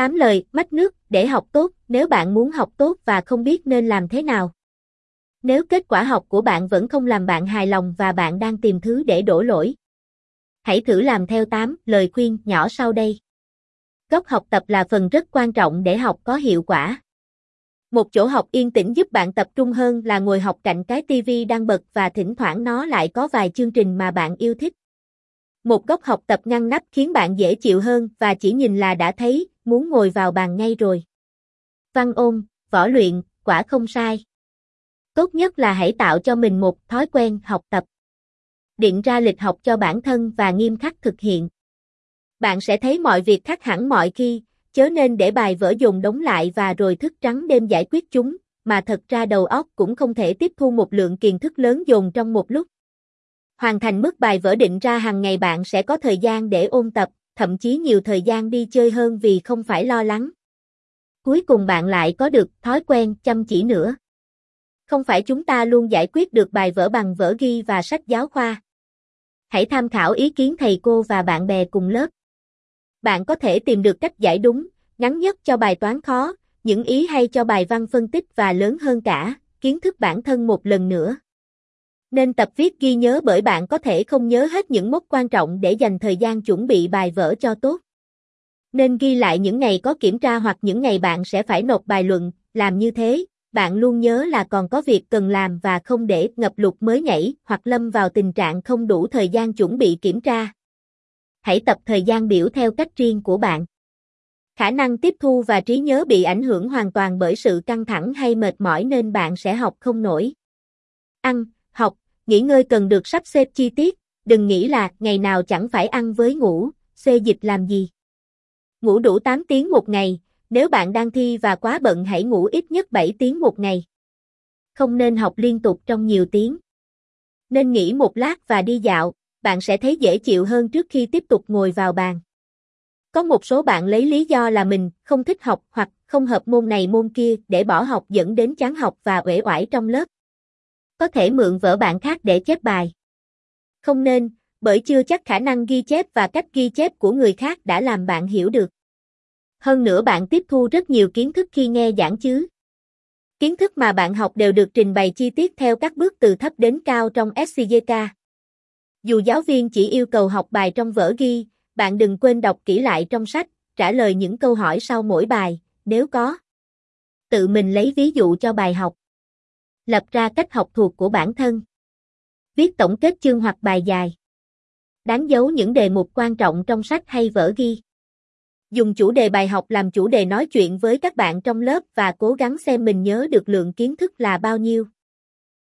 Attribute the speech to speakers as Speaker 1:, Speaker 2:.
Speaker 1: Tám lời, mách nước, để học tốt, nếu bạn muốn học tốt và không biết nên làm thế nào. Nếu kết quả học của bạn vẫn không làm bạn hài lòng và bạn đang tìm thứ để đổ lỗi. Hãy thử làm theo 8 lời khuyên nhỏ sau đây. Góc học tập là phần rất quan trọng để học có hiệu quả. Một chỗ học yên tĩnh giúp bạn tập trung hơn là ngồi học cạnh cái tivi đang bật và thỉnh thoảng nó lại có vài chương trình mà bạn yêu thích. Một góc học tập ngăn nắp khiến bạn dễ chịu hơn và chỉ nhìn là đã thấy, muốn ngồi vào bàn ngay rồi. Văn ôn, võ luyện, quả không sai. Tốt nhất là hãy tạo cho mình một thói quen học tập. Điện ra lịch học cho bản thân và nghiêm khắc thực hiện. Bạn sẽ thấy mọi việc khác hẳn mọi khi, chớ nên để bài vở dùng đóng lại và rồi thức trắng đêm giải quyết chúng, mà thật ra đầu óc cũng không thể tiếp thu một lượng kiến thức lớn dồn trong một lúc. Hoàn thành mức bài vở định ra hàng ngày bạn sẽ có thời gian để ôn tập, thậm chí nhiều thời gian đi chơi hơn vì không phải lo lắng. Cuối cùng bạn lại có được thói quen chăm chỉ nữa. Không phải chúng ta luôn giải quyết được bài vở bằng vở ghi và sách giáo khoa. Hãy tham khảo ý kiến thầy cô và bạn bè cùng lớp. Bạn có thể tìm được cách giải đúng, ngắn nhất cho bài toán khó, những ý hay cho bài văn phân tích và lớn hơn cả, kiến thức bản thân một lần nữa. Nên tập viết ghi nhớ bởi bạn có thể không nhớ hết những mốc quan trọng để dành thời gian chuẩn bị bài vở cho tốt. Nên ghi lại những ngày có kiểm tra hoặc những ngày bạn sẽ phải nộp bài luận, làm như thế, bạn luôn nhớ là còn có việc cần làm và không để ngập lụt mới nhảy hoặc lâm vào tình trạng không đủ thời gian chuẩn bị kiểm tra. Hãy tập thời gian biểu theo cách riêng của bạn. Khả năng tiếp thu và trí nhớ bị ảnh hưởng hoàn toàn bởi sự căng thẳng hay mệt mỏi nên bạn sẽ học không nổi. Ăn, học, nghỉ ngơi cần được sắp xếp chi tiết, đừng nghĩ là ngày nào chẳng phải ăn với ngủ, xê dịch làm gì. Ngủ đủ 8 tiếng một ngày, nếu bạn đang thi và quá bận hãy ngủ ít nhất 7 tiếng một ngày. Không nên học liên tục trong nhiều tiếng. Nên nghỉ một lát và đi dạo, bạn sẽ thấy dễ chịu hơn trước khi tiếp tục ngồi vào bàn. Có một số bạn lấy lý do là mình không thích học hoặc không hợp môn này môn kia để bỏ học dẫn đến chán học và uể oải trong lớp. Có thể mượn vở bạn khác để chép bài. Không nên, bởi chưa chắc khả năng ghi chép và cách ghi chép của người khác đã làm bạn hiểu được. Hơn nữa bạn tiếp thu rất nhiều kiến thức khi nghe giảng chứ. Kiến thức mà bạn học đều được trình bày chi tiết theo các bước từ thấp đến cao trong SCJK. Dù giáo viên chỉ yêu cầu học bài trong vở ghi, bạn đừng quên đọc kỹ lại trong sách, trả lời những câu hỏi sau mỗi bài, nếu có. Tự mình lấy ví dụ cho bài học. Lập ra cách học thuộc của bản thân. Viết tổng kết chương hoặc bài dài. Đáng dấu những đề mục quan trọng trong sách hay vở ghi. Dùng chủ đề bài học làm chủ đề nói chuyện với các bạn trong lớp và cố gắng xem mình nhớ được lượng kiến thức là bao nhiêu.